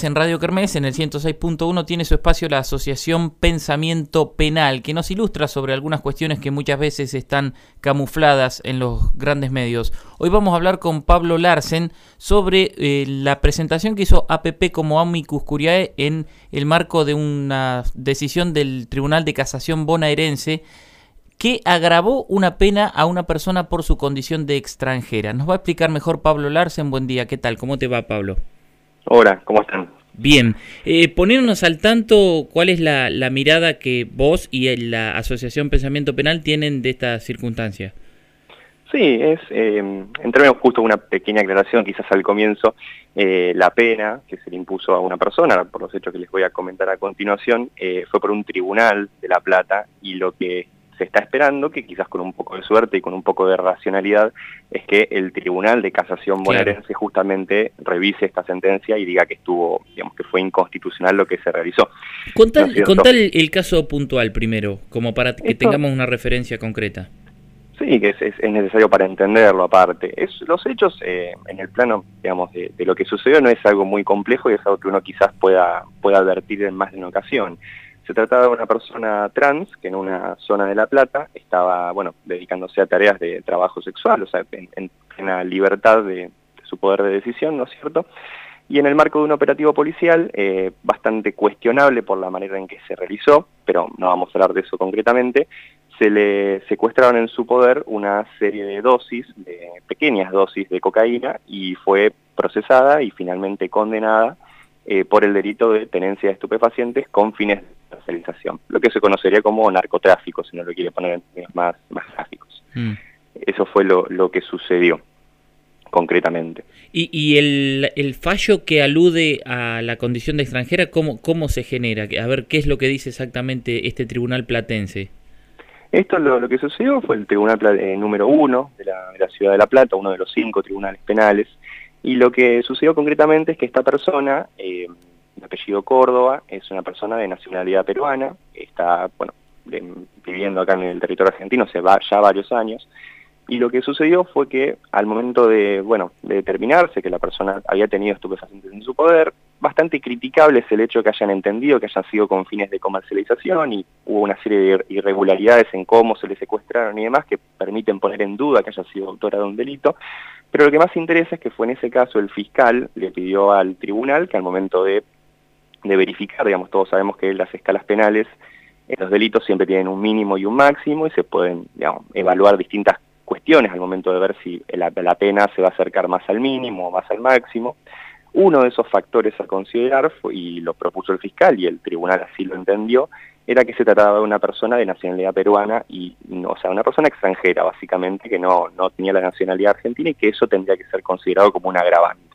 En Radio Kermés, en el 106.1, tiene su espacio la Asociación Pensamiento Penal, que nos ilustra sobre algunas cuestiones que muchas veces están camufladas en los grandes medios. Hoy vamos a hablar con Pablo Larsen sobre eh, la presentación que hizo APP como amicus curiae en el marco de una decisión del Tribunal de Casación bonaerense que agravó una pena a una persona por su condición de extranjera. Nos va a explicar mejor Pablo Larsen. Buen día, ¿qué tal? ¿Cómo te va, Pablo? Hola, ¿cómo están? Bien, eh, ponernos al tanto cuál es la, mirada que vos y la Asociación Pensamiento Penal tienen de esta circunstancia. Sí, es, eh, en términos justo una pequeña aclaración, quizás al comienzo, eh, la pena que se le impuso a una persona, por los hechos que les voy a comentar a continuación, eh, fue por un tribunal de La Plata y lo que se está esperando, que quizás con un poco de suerte y con un poco de racionalidad, es que el Tribunal de Casación bonaerense justamente revise esta sentencia y diga que estuvo, digamos, que fue inconstitucional lo que se realizó. Contá, el, caso puntual primero, como para que tengamos una referencia concreta. Sí, que es, necesario para entenderlo aparte. Es, los hechos eh, en el plano, digamos, de, de, lo que sucedió no es algo muy complejo y es algo que uno quizás pueda, pueda advertir en más de una ocasión. Se trataba de una persona trans que en una zona de La Plata estaba, bueno, dedicándose a tareas de trabajo sexual, o sea, en, plena libertad de, su poder de decisión, ¿no es cierto? Y en el marco de un operativo policial, eh, bastante cuestionable por la manera en que se realizó, pero no vamos a hablar de eso concretamente, se le secuestraron en su poder una serie de dosis, de pequeñas dosis de cocaína, y fue procesada y finalmente condenada eh, por el delito de tenencia de estupefacientes con fines comercialización, lo que se conocería como narcotráfico, si no lo quiere poner en términos más, más gráficos. Mm. Eso fue lo, lo, que sucedió concretamente. ¿Y, y el, el, fallo que alude a la condición de extranjera, cómo, cómo se genera? A ver, ¿qué es lo que dice exactamente este tribunal platense? Esto lo, lo que sucedió fue el tribunal eh, número uno de la, de la ciudad de La Plata, uno de los cinco tribunales penales, y lo que sucedió concretamente es que esta persona, eh, de apellido Córdoba, es una persona de nacionalidad peruana, está, bueno, viviendo acá en el territorio argentino hace ya varios años, y lo que sucedió fue que al momento de, bueno, de determinarse que la persona había tenido estupefacientes en su poder, bastante criticable es el hecho que hayan entendido que hayan sido con fines de comercialización y hubo una serie de irregularidades en cómo se le secuestraron y demás que permiten poner en duda que haya sido autora de un delito. Pero lo que más interesa es que fue en ese caso el fiscal le pidió al tribunal que al momento de, de verificar, digamos, todos sabemos que las escalas penales, eh, los delitos siempre tienen un mínimo y un máximo y se pueden, evaluar distintas cuestiones al momento de ver si la, pena se va a acercar más al mínimo o más al máximo. Uno de esos factores a considerar, y lo propuso el fiscal y el tribunal así lo entendió, era que se trataba de una persona de nacionalidad peruana, y o sea, una persona extranjera, básicamente, que no, no tenía la nacionalidad argentina y que eso tendría que ser considerado como un agravante.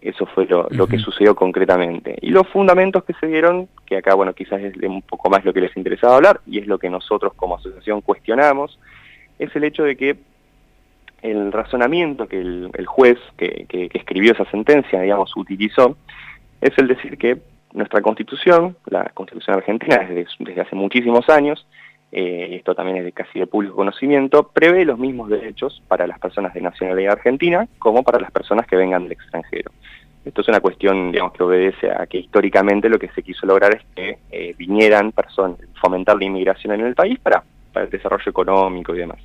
Eso fue lo, lo que sucedió concretamente. Y los fundamentos que se dieron, que acá, bueno, quizás es un poco más lo que les interesaba hablar, y es lo que nosotros como asociación cuestionamos, es el hecho de que el razonamiento que el, juez que, que, escribió esa sentencia, digamos, utilizó, es el decir que nuestra constitución, la constitución argentina desde, desde hace muchísimos años, eh, esto también es de casi de público conocimiento, prevé los mismos derechos para las personas de nacionalidad argentina como para las personas que vengan del extranjero. Esto es una cuestión, digamos, que obedece a que históricamente lo que se quiso lograr es que eh, vinieran personas, fomentar la inmigración en el país para, para el desarrollo económico y demás.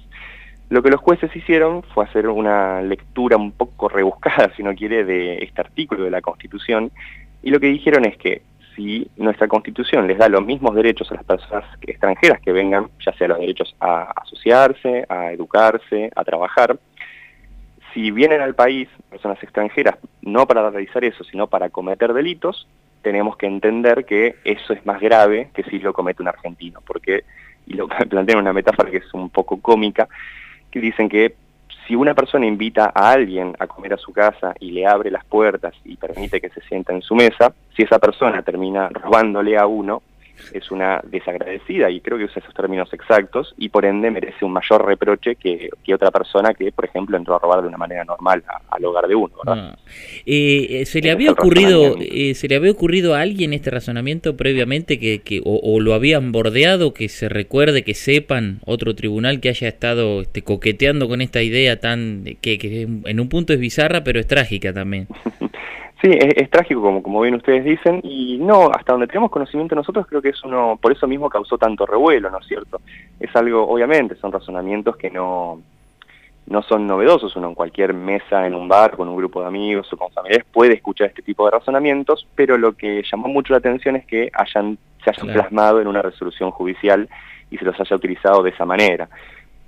Lo que los jueces hicieron fue hacer una lectura un poco rebuscada, si no quiere, de este artículo de la Constitución, y lo que dijeron es que si nuestra Constitución les da los mismos derechos a las personas extranjeras que vengan, ya sea los derechos a asociarse, a educarse, a trabajar, si vienen al país personas extranjeras no para realizar eso, sino para cometer delitos, tenemos que entender que eso es más grave que si lo comete un argentino, porque, y lo plantean una metáfora que es un poco cómica, que dicen que si una persona invita a alguien a comer a su casa y le abre las puertas y permite que se sienta en su mesa, si esa persona termina robándole a uno, es una desagradecida y creo que usa esos términos exactos y por ende merece un mayor reproche que, otra persona que, por ejemplo, entró a robar de una manera normal al hogar de uno. Ah. Eh, eh, ¿Se le había ocurrido eh, se le había ocurrido a alguien este razonamiento previamente que, que o, lo habían bordeado, que se recuerde, que sepan otro tribunal que haya estado este, coqueteando con esta idea tan que, que en un punto es bizarra pero es trágica también? Sí, es, trágico, como, como bien ustedes dicen, y no, hasta donde tenemos conocimiento nosotros, creo que es uno, por eso mismo causó tanto revuelo, ¿no es cierto? Es algo, obviamente, son razonamientos que no, no son novedosos, uno en cualquier mesa, en un bar, con un grupo de amigos o con familiares puede escuchar este tipo de razonamientos, pero lo que llamó mucho la atención es que hayan, se hayan plasmado en una resolución judicial y se los haya utilizado de esa manera.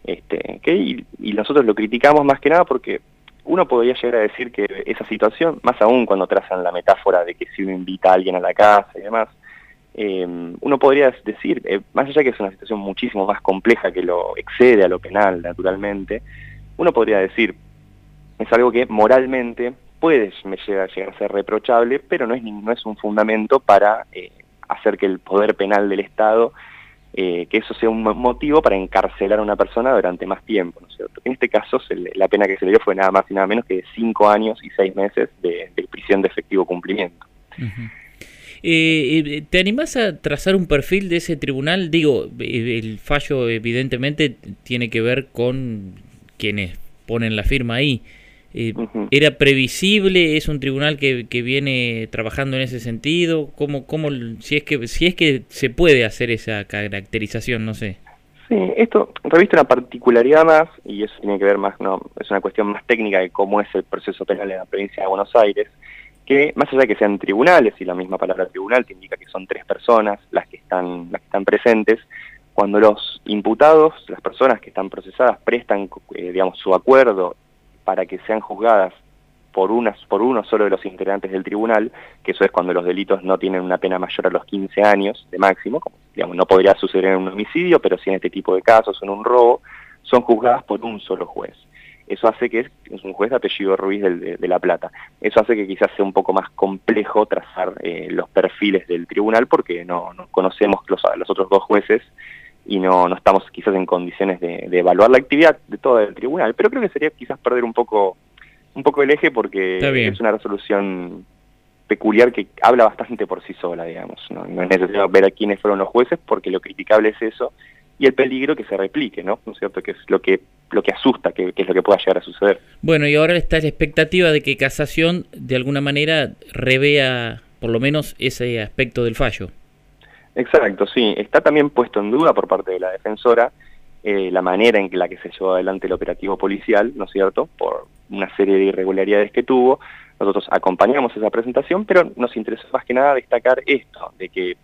Este, y, y nosotros lo criticamos más que nada porque uno podría llegar a decir que esa situación, más aún cuando trazan la metáfora de que si uno invita a alguien a la casa y demás, eh, uno podría decir, eh, más allá que es una situación muchísimo más compleja que lo excede a lo penal, naturalmente, uno podría decir, es algo que moralmente puede llegar, a ser reprochable, pero no es, no es un fundamento para eh, hacer que el poder penal del Estado eh, que eso sea un motivo para encarcelar a una persona durante más tiempo, ¿no es cierto? En este caso la pena que se le dio fue nada más y nada menos que cinco años y seis meses de, prisión de efectivo cumplimiento. Eh, eh, ¿Te animás a trazar un perfil de ese tribunal? Digo, el fallo evidentemente tiene que ver con quienes ponen la firma ahí. Eh, ¿Era previsible? ¿Es un tribunal que, que, viene trabajando en ese sentido? ¿Cómo, cómo, si, es que, si es que se puede hacer esa caracterización? No sé. Sí, esto reviste una particularidad más, y eso tiene que ver más, no, es una cuestión más técnica de cómo es el proceso penal en la provincia de Buenos Aires, que más allá de que sean tribunales, y la misma palabra tribunal te indica que son tres personas las que están, las que están presentes, cuando los imputados, las personas que están procesadas, prestan eh, digamos, su acuerdo para que sean juzgadas por, unas, por uno solo de los integrantes del tribunal, que eso es cuando los delitos no tienen una pena mayor a los 15 años de máximo, como, digamos, no podría suceder en un homicidio, pero sí en este tipo de casos, en un robo, son juzgadas por un solo juez. Eso hace que es, un juez de apellido Ruiz de, La Plata. Eso hace que quizás sea un poco más complejo trazar eh, los perfiles del tribunal porque no, conocemos los, los otros dos jueces y no, no estamos quizás en condiciones de, evaluar la actividad de todo el tribunal, pero creo que sería quizás perder un poco, un poco el eje porque es una resolución peculiar que habla bastante por sí sola, digamos. ¿no? es necesario ver a quiénes fueron los jueces porque lo criticable es eso y el peligro que se replique, ¿no? ¿No es cierto? Que es lo que lo que asusta, que, que, es lo que pueda llegar a suceder. Bueno, y ahora está la expectativa de que Casación de alguna manera revea por lo menos ese aspecto del fallo. Exacto, sí. Está también puesto en duda por parte de la defensora eh, la manera en la que se llevó adelante el operativo policial, ¿no es cierto?, por una serie de irregularidades que tuvo. Nosotros acompañamos esa presentación, pero nos interesó más que nada destacar esto, de que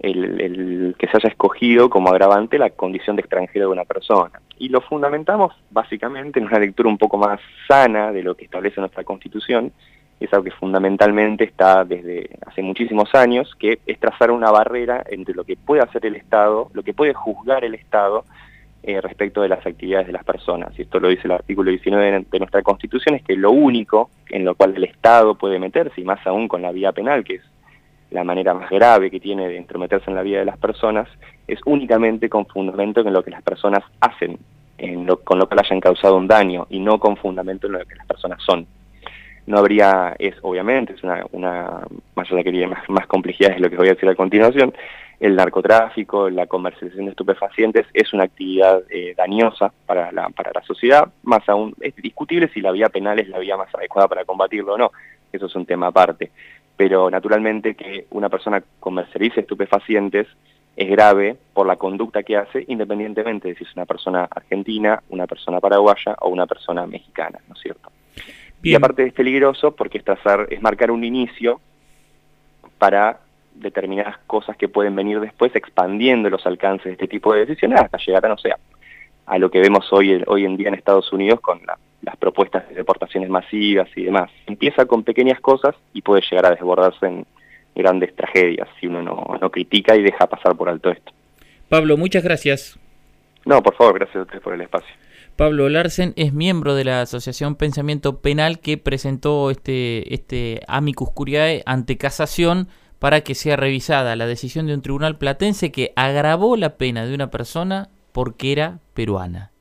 el, que se haya escogido como agravante la condición de extranjero de una persona. Y lo fundamentamos básicamente en una lectura un poco más sana de lo que establece nuestra Constitución, es algo que fundamentalmente está desde hace muchísimos años, que es trazar una barrera entre lo que puede hacer el Estado, lo que puede juzgar el Estado eh, respecto de las actividades de las personas. Y esto lo dice el artículo 19 de nuestra Constitución, es que lo único en lo cual el Estado puede meterse, y más aún con la vía penal, que es la manera más grave que tiene de entrometerse en la vida de las personas, es únicamente con fundamento en lo que las personas hacen, con lo que hayan causado un daño, y no con fundamento en lo que las personas son no habría, es obviamente, es una, una más allá que más, más complejidad es lo que voy a decir a continuación, el narcotráfico, la comercialización de estupefacientes es una actividad eh, dañosa para la, para la sociedad, más aún es discutible si la vía penal es la vía más adecuada para combatirlo o no, eso es un tema aparte, pero naturalmente que una persona comercialice estupefacientes es grave por la conducta que hace, independientemente de si es una persona argentina, una persona paraguaya o una persona mexicana, ¿no es cierto? Y aparte es peligroso porque es trazar, es marcar un inicio para determinadas cosas que pueden venir después, expandiendo los alcances de este tipo de decisiones hasta llegar a, no sé, a lo que vemos hoy, hoy en día en Estados Unidos con las propuestas de deportaciones masivas y demás. Empieza con pequeñas cosas y puede llegar a desbordarse en grandes tragedias si uno no, no critica y deja pasar por alto esto. Pablo, muchas gracias. No, por favor, gracias a ustedes por el espacio. Pablo Larsen es miembro de la Asociación Pensamiento Penal que presentó este, este amicus curiae ante casación para que sea revisada la decisión de un tribunal platense que agravó la pena de una persona porque era peruana.